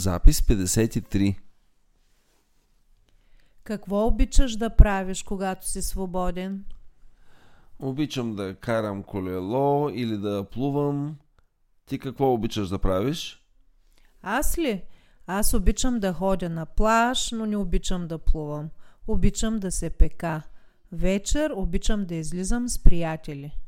Запис 53 Какво обичаш да правиш, когато си свободен? Обичам да карам колело или да плувам. Ти какво обичаш да правиш? Аз ли? Аз обичам да ходя на плаж, но не обичам да плувам. Обичам да се пека. Вечер обичам да излизам с приятели.